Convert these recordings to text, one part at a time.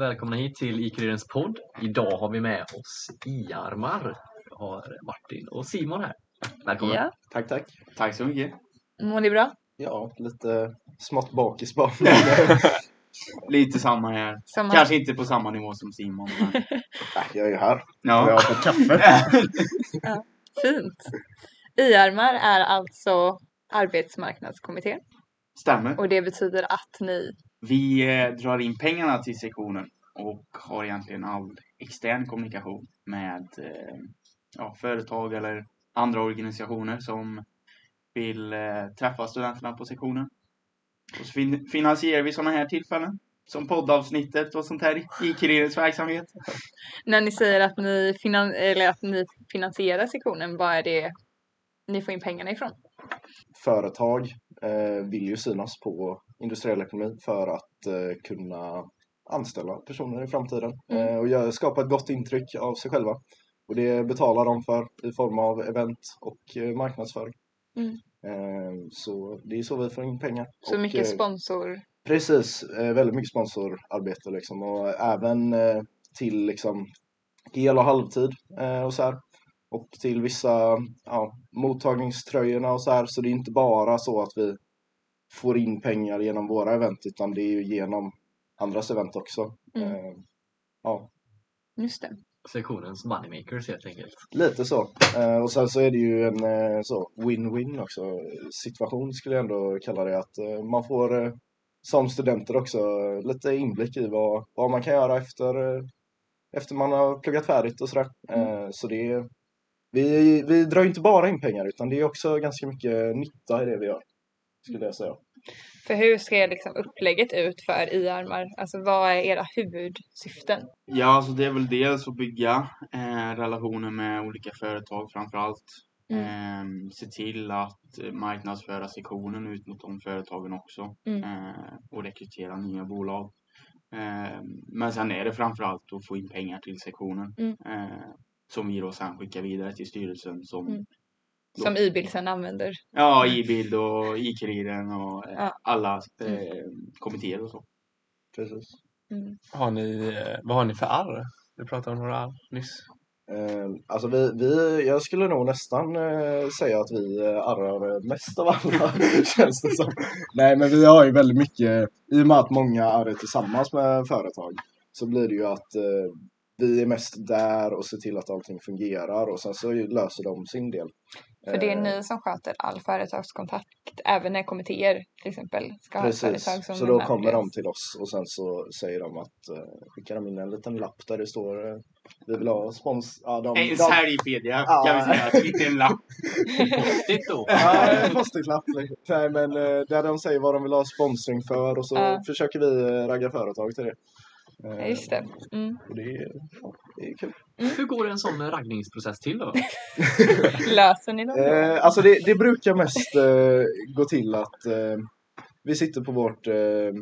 Välkomna hit till IQ-Ridens podd. Idag har vi med oss I-armar. Vi har Martin och Simon här. Välkomna. Ja, Tack, tack. Tack så mycket. mår ni bra? Ja, lite smått bakis bara. Lite samma här. Samma. Kanske inte på samma nivå som Simon. Men... Nej, jag är ju här. Jag har Ja. fått kaffe. Fint. I-armar är alltså arbetsmarknadskommittén Stämmer. och det betyder att ni Vi eh, drar in pengarna till sektionen och har egentligen all extern kommunikation med eh, ja, företag eller andra organisationer som vill eh, träffa studenterna på sektionen. Och så fin- finansierar vi sådana här tillfällen som poddavsnittet och sånt här i Kirirens verksamhet. När ni säger att ni, finan- eller att ni finansierar sektionen, vad är det ni får in pengarna ifrån? Företag vill ju synas på industriell ekonomi för att eh, kunna anställa personer i framtiden Mm. eh, och skapa ett gott intryck av sig själva. Och det betalar de för i form av event och eh, marknadsföring. Mm. Eh, så det är så vi får in pengar. Så Och, mycket eh, sponsor. Precis, eh, väldigt mycket sponsorarbete liksom och även eh, till liksom hel och halvtid eh, och så här. Och till vissa ja, mottagningströjorna och så här. Så det är inte bara så att vi får in pengar genom våra event utan det är ju genom andras event också. Mm. Eh, ja, Just det. Sektionens moneymakers helt enkelt. lite så. Eh, och sen så är det ju en eh, så win-win också situation skulle jag ändå kalla det. Att eh, man får eh, som studenter också lite inblick i vad, vad man kan göra efter, eh, efter man har pluggat färdigt och sådär. Eh, så det är, vi, vi drar ju inte bara in pengar utan det är också ganska mycket nytta i det vi gör. Skulle jag säga. För hur ser liksom upplägget ut för i-armar? Alltså vad är era huvudsyften? Ja, alltså det är väl dels att bygga eh, relationer med olika företag framför allt. Mm. Eh, se till att eh, marknadsföra sektionen ut mot de företagen också. Mm. Eh, och rekrytera nya bolag. Eh, men sen är det framför allt att få in pengar till sektionen. Mm. Som vi då sen skickar vidare till styrelsen som Mm. Som i-bild sen använder. Ja, i-bild och i-kuriren och eh, Ja. alla eh, kommittéer och så. Precis. Mm. Har ni, eh, vad har ni för arr? Du pratade om några arr nyss. Eh, alltså vi, vi, jag skulle nog nästan eh, säga att vi arrar mest av alla, känns det som. Nej, men vi har ju väldigt mycket, i och med att många arrar tillsammans med företag, så blir det ju att vi är mest där och ser till att allting fungerar och sen så löser de sin del. För det är Eh, ni som sköter all företagskontakt, även när kommittéer till exempel ska ha ett Precis, företag som så de då kommer de till oss och sen så säger de att eh, skickar de in en liten lapp där det står eh, vi vill ha spons... Ja, de, En de, Sverigepedia Ja. kan vi säga, inte en lapp. Konstigt då. Ja, en post-it-lapp. Nej, men eh, där de säger vad de vill ha sponsring för och så Ja. försöker vi ragga företag till det. Eh, Ja, just det. Mm. Och det, är, ja, det är kul. Hur går en sån raggningsprocess till då? Löser ni då? Eh, alltså det, det brukar mest eh, gå till att eh, vi sitter på vårt eh,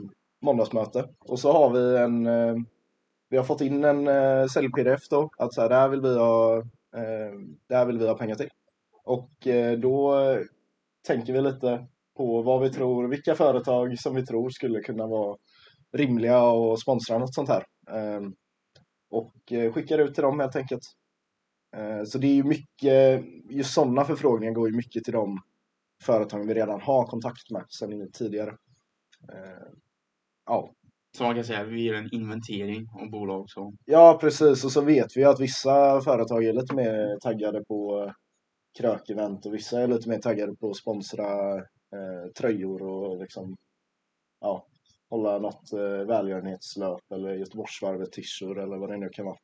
måndagsmöte och så har vi en eh, vi har fått in en eh, sälj-pdf då att så här, det här vill vi ha eh, det här vill vi ha pengar till. Och eh, då tänker vi lite på vad vi tror, vilka företag som vi tror skulle kunna vara rimliga och sponsra något sånt här. Eh, och eh, skickar ut till dem helt enkelt. Eh, Så det är ju mycket, just sådana förfrågningar går ju mycket till de företagen vi redan har kontakt med sedan tidigare. Eh, Ja, Så man kan säga vi gör en inventering av bolag som ja precis och så vet vi att vissa företag är lite mer taggade på krökevent och vissa är lite mer taggade på att sponsra eh, tröjor och liksom ja, hålla något eh, välgörenhetslöp eller Göteborgsvarvet t-shirt eller vad det nu kan vara.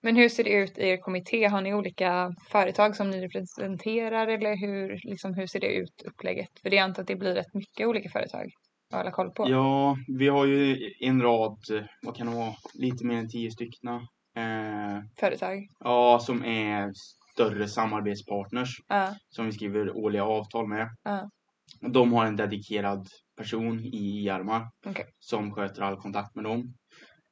Men hur ser det ut i er kommitté? Har ni olika företag som ni representerar eller hur, liksom, hur ser det ut upplägget? För det är antar att det blir rätt mycket olika företag att hålla koll på. Ja, vi har ju en rad, vad kan det vara, lite mer än tio stycken. Eh, Företag. ja, som är större samarbetspartners Ja, som vi skriver årliga avtal med. Ja. De har en dedikerad person i Jarmar Okej. som sköter all kontakt med dem.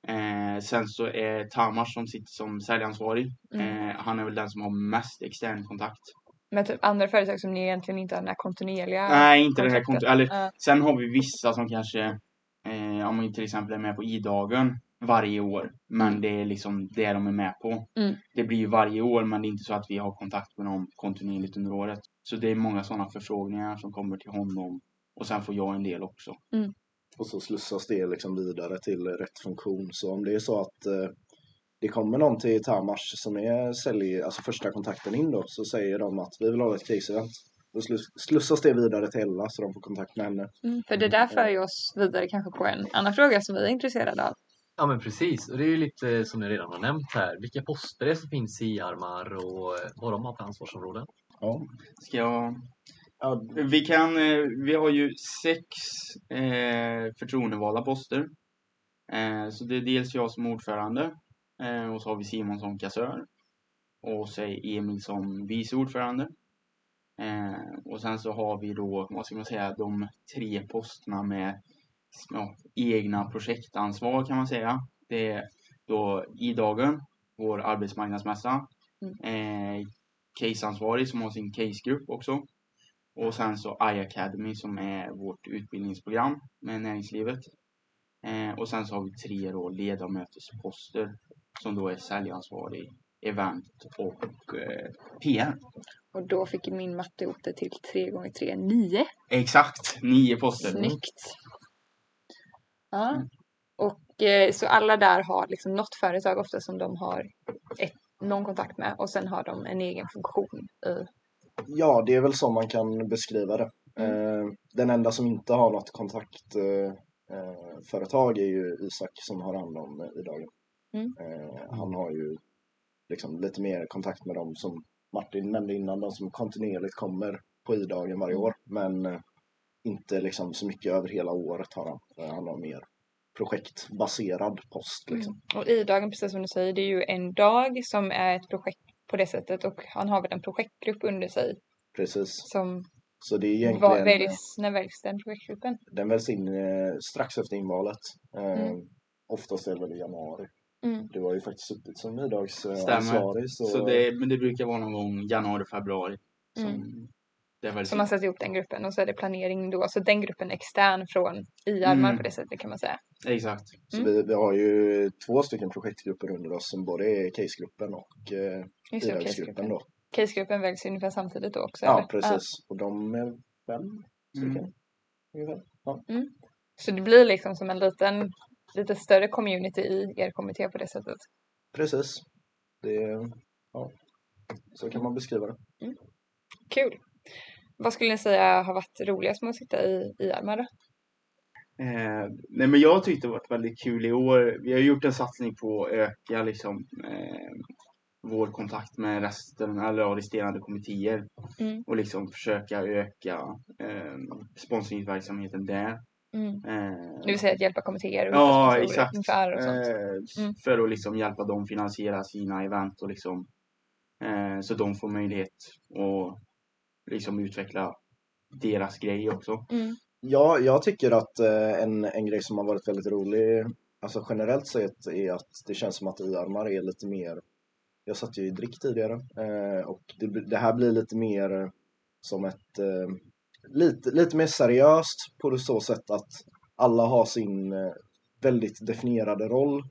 Eh, sen så är Tamas som sitter som säljansvarig. Mm. Eh, han är väl den som har mest extern kontakt. med typ andra företag som ni egentligen inte har den här kontinuerliga Nej, inte den här kontakten. kont- eller Ja. Sen har vi vissa som kanske, eh, om vi till exempel är med på i-dagen varje år. Men det är liksom det de är med på. Mm. Det blir ju varje år men det är inte så att vi har kontakt med dem kontinuerligt under året. Så det är många sådana förfrågningar som kommer till honom. Och sen får jag en del också. Och så slussas det liksom vidare till rätt funktion. Så om det är så att eh, det kommer någon till Tamars som är sälj, alltså första kontakten in då, så säger de att vi vill ha ett case-event. Då sluss- slussas det vidare till Ella så de får kontakt med henne. Mm, för det där för ju oss vidare kanske på en annan fråga som vi är intresserade av. Ja men precis, och det är ju lite som ni redan har nämnt här. Vilka poster det är som finns i armar och eh, vad de har för ansvarsområden. Ja. Ska jag... Ja, vi kan... eh, Vi har ju sex eh, förtroendevalda poster. Eh, så det är dels jag som ordförande. Eh, och så har vi Simon som kassör. Och så är Emil som vice ordförande. Eh, och sen så har vi då, vad ska man säga, de tre posterna med ja, egna projektansvar kan man säga. Det är då i-dagen, vår arbetsmarknadsmässa. Eh, caseansvarig som har sin casegrupp också. Och sen så iAcademy som är vårt utbildningsprogram med näringslivet. Eh, och sen så har vi tre då ledamötesposter som då är säljansvarig, event och eh, PR. Och då fick min matte ihop det till 3 gånger 3 9 Exakt, nio poster. Snyggt! Ja. Och eh, så alla där har liksom något företag ofta som de har ett, någon kontakt med och sen har de en egen funktion i. ja, det är väl så man kan beskriva det. Eh, den enda som inte har något kontaktföretag eh, företag är ju Isak som har hand om eh, i-dagen. Mm. Eh, han har ju liksom lite mer kontakt med dem som Martin nämnde innan, de som kontinuerligt kommer på i-dagen varje år. Men eh, inte liksom så mycket över hela året har han. Eh, Han har mer projektbaserad post liksom. Och i-dagen, precis som du säger, det är ju en dag som är ett projekt på det sättet och han har väl en projektgrupp under sig Precis. som Så det är egentligen, väljs, när väljs den projektgruppen? den väljs in eh, strax efter invalet. Eh, Mm. Oftast är det väl i januari. Mm. Du har ju faktiskt suttit som Stämmer. midagsansvarig. Så, Så det, men det brukar vara någon gång januari, februari. Som Mm. det Så man sätter ihop den gruppen och så är det planering då. Så den gruppen är extern från i-armar Mm. på det sättet kan man säga. Exakt. så Mm. vi, vi har ju två stycken projektgrupper under oss som både är casegruppen och eh, bidragsgruppen casegruppen. då. Casegruppen väljs ungefär samtidigt då också? Ja, eller? precis. Och de är fem stycken. Mm. Ungefär. Ja. Så det blir liksom som en liten, lite större community i er kommitté på det sättet. Precis. Det, ja. Så kan man beskriva det. Kul! Vad skulle ni säga har varit roligast med att sitta i i-armar då? Eh, nej men jag tyckte det varit väldigt kul i år. Vi har gjort en satsning på att öka liksom, eh, vår kontakt med resten, eller resterande kommittéer. Mm. Och liksom försöka öka eh, sponsringsverksamheten där. Mm. Eh, Det vill säga att hjälpa kommittéer och Ja, exakt. och sånt. Eh, Mm. För att liksom hjälpa dem finansiera sina event och liksom eh, så de får möjlighet att liksom utveckla deras grej också. Mm. Ja, jag tycker att eh, en, en grej som har varit väldigt rolig, alltså generellt sett, är att det känns som att i-armar är lite mer, jag satt ju i drick tidigare, eh, och det, det här blir lite mer som ett, eh, lite, lite mer seriöst på det så sätt att alla har sin väldigt definierade roll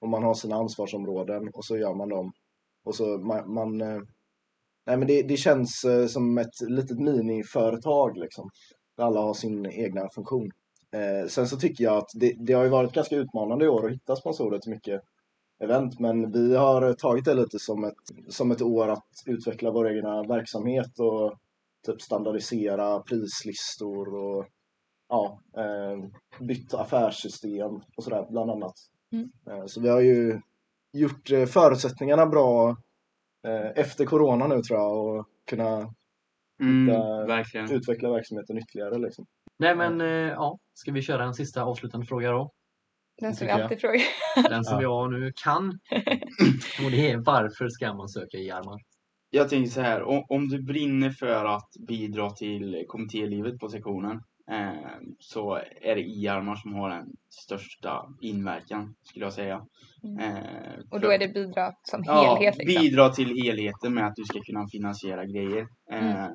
och man har sina ansvarsområden och så gör man dem. Och så man, man nej men det, det känns som ett litet miniföretag liksom där alla har sin egna funktion. Eh, sen så tycker jag att det, det har ju varit ganska utmanande i år att hitta sponsorer till mycket event, men vi har tagit det lite som ett, som ett år att utveckla vår egna verksamhet och typ standardisera prislistor och ja, eh, bytt affärssystem och sådär bland annat. Mm. Eh, så vi har ju gjort eh, förutsättningarna bra eh, efter corona nu tror jag och kunna Hitta- verkligen. utveckla verksamheten ytterligare liksom. Nej men eh, ja, ska vi köra en sista avslutande fråga då? Den som vi alltid frågar. Den som jag nu kan. Och det är varför ska man söka i armar? Jag tänker så här, om, om du brinner för att bidra till kommittélivet på sektionen eh, så är det i-armar som har den största inverkan skulle jag säga. Mm. Eh, Och då är det bidrag som Ja, helhet liksom. bidra till helheten med att du ska kunna finansiera grejer. Eh,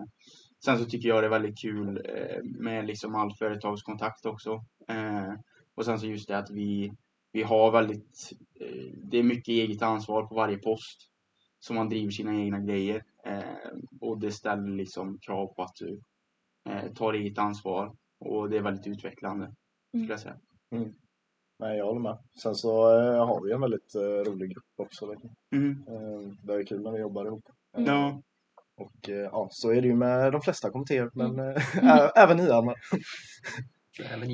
sen så tycker jag det är väldigt kul eh, med liksom all företagskontakt också. Eh, och sen så just det att vi, vi har väldigt, eh, det är mycket eget ansvar på varje post. Så man driver sina egna grejer. Eh, och det ställer liksom krav på att du eh, tar eget ansvar. Och det är väldigt utvecklande, skulle jag säga. Nej, jag håller med. Sen så har vi en väldigt rolig grupp också. Liksom. Mm. Det är kul när vi jobbar ihop. Ja, Och eh, ja, så är det ju med de flesta kommittéer, men Mm. eh, ä- även. Även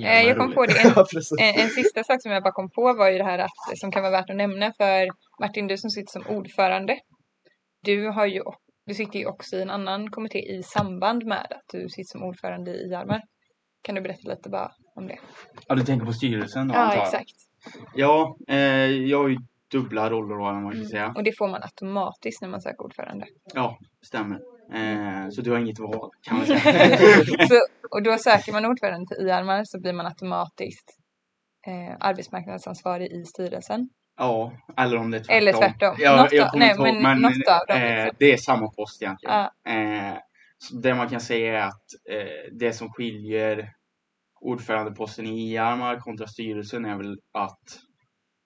Eh, jag kom på det, en, en, sista sak som jag bara kom på var ju det här att, som kan vara värt att nämna för Martin, du som sitter som ordförande. Du, har ju, du sitter ju också i en annan kommitté i samband med att du sitter som ordförande i Hjalmar. Kan du berätta lite bara om det? ja du tänker på styrelsen då Ja, exakt. Ja, eh, jag har ju dubbla roller då, man kan Mm. säga. Och det får man automatiskt när man söker ordförande. Ja, stämmer. Eh, så du har inget val, kan man säga. Så, och då söker man ordförande till IARMAR så blir man automatiskt eh, arbetsmarknadsansvarig i styrelsen. ja, eller om det är tvärtom. Eller tvärtom. Ja, Något jag kommer nej, ihåg, men något av dem, eh, liksom. Det är samma post egentligen. Ja. Eh, det man kan säga är att eh, det som skiljer ordförandeposten i IARMAR kontra styrelsen är väl att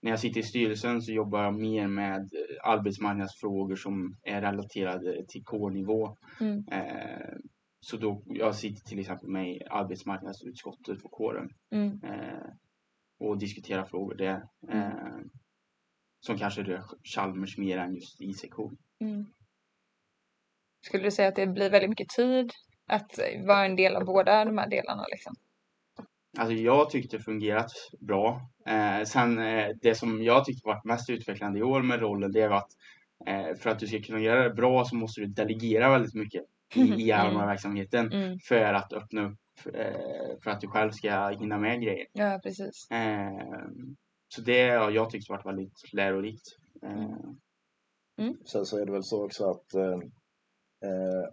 när jag sitter i styrelsen så jobbar jag mer med eh, arbetsmarknadsfrågor som är relaterade till K-nivå. Mm. Eh, så då, jag sitter till exempel med i arbetsmarknadsutskottet på kåren Mm. eh, och diskuterar frågor där. Eh, som kanske rör Chalmers mer än just I-sektion. Mm. Skulle du säga att det blir väldigt mycket tid att eh, vara en del av båda de här delarna? Liksom? Alltså jag tyckte det fungerat bra. Eh, sen eh, det som jag tyckte varit mest utvecklande i år med rollen det är att eh, för att du ska kunna göra det bra så måste du delegera väldigt mycket i, i Mm. verksamheten Mm. för att öppna upp eh, för att du själv ska hinna med grejer. Ja, precis. Eh, så det har jag tyckt varit väldigt lärorikt. Eh, Sen så är det väl så också att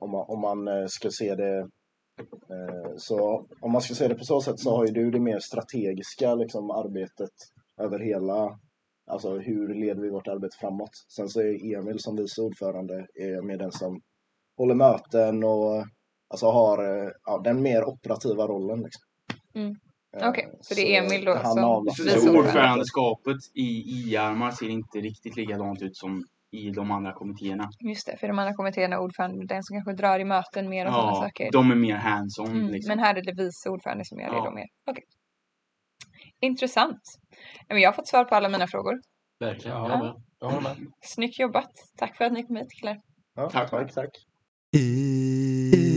om, man, om man ska se det så om man ska se det på så sätt så har ju du det mer strategiska liksom, arbetet över hela, alltså hur leder vi vårt arbete framåt. Sen så är Emil som vice ordförande är mer den som håller möten och alltså har eh, ja, den mer operativa rollen. Liksom. Mm. Eh, Okej, så det är Emil då som vice ordförande. ordförandeskapet i IARMAR ser inte riktigt likadant ut som i de andra kommittéerna. Just det, för de andra kommittéerna är ordförande den som kanske drar i möten mer och sådana Ja, saker. de är mer hands-on. Mm, liksom. Men här är det vice ordförande som gör det Ja. då mer. Okej. Intressant. Jag har fått svar på alla mina frågor. Verkligen, Ja. jag med. Jag håller med. Snyggt jobbat. Tack för att ni kom hit killar. Ja, Tack. tack. tack. I